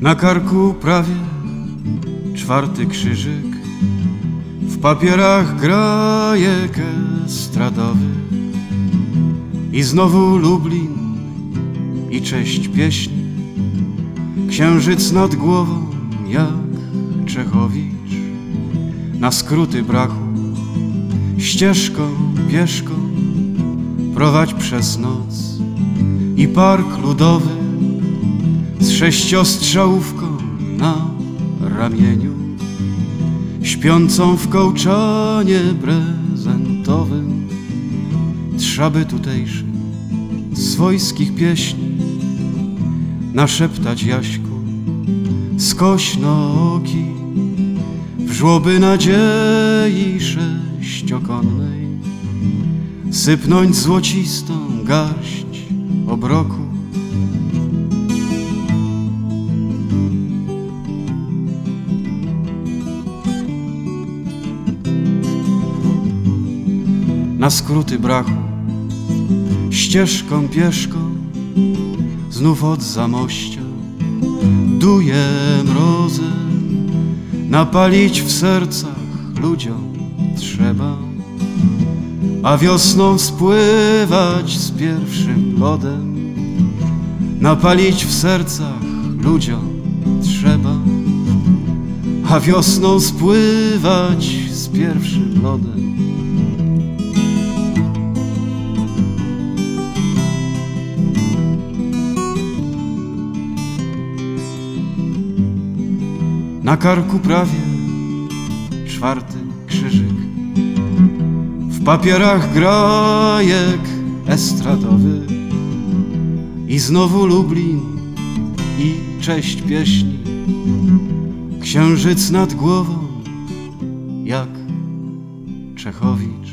Na karku prawie czwarty krzyżyk, w papierach grajek estradowy. I znowu Lublin i cześć pieśni, księżyc nad głową jak Czechowicz. Na skróty brachu, ścieżką, pieszką, prowadź przez noc i park ludowy z sześciostrzałówką na ramieniu, śpiącą w kołczanie prezentowym, trzaby tutejszym swojskich pieśni, naszeptać Jaśku skośno oki w żłoby nadziei sześciokonnej, sypnąć złocistą garść obroku. Na skróty brachu, ścieżką pieszką, znów od zamościa, duje mrozem, napalić w sercach ludziom trzeba, a wiosną spływać z pierwszym lodem, napalić w sercach ludziom trzeba, a wiosną spływać z pierwszym lodem. Na karku prawie czwarty krzyżyk. W papierach grajek estradowy. I znowu Lublin i cześć pieśni. Księżyc nad głową jak Czechowicz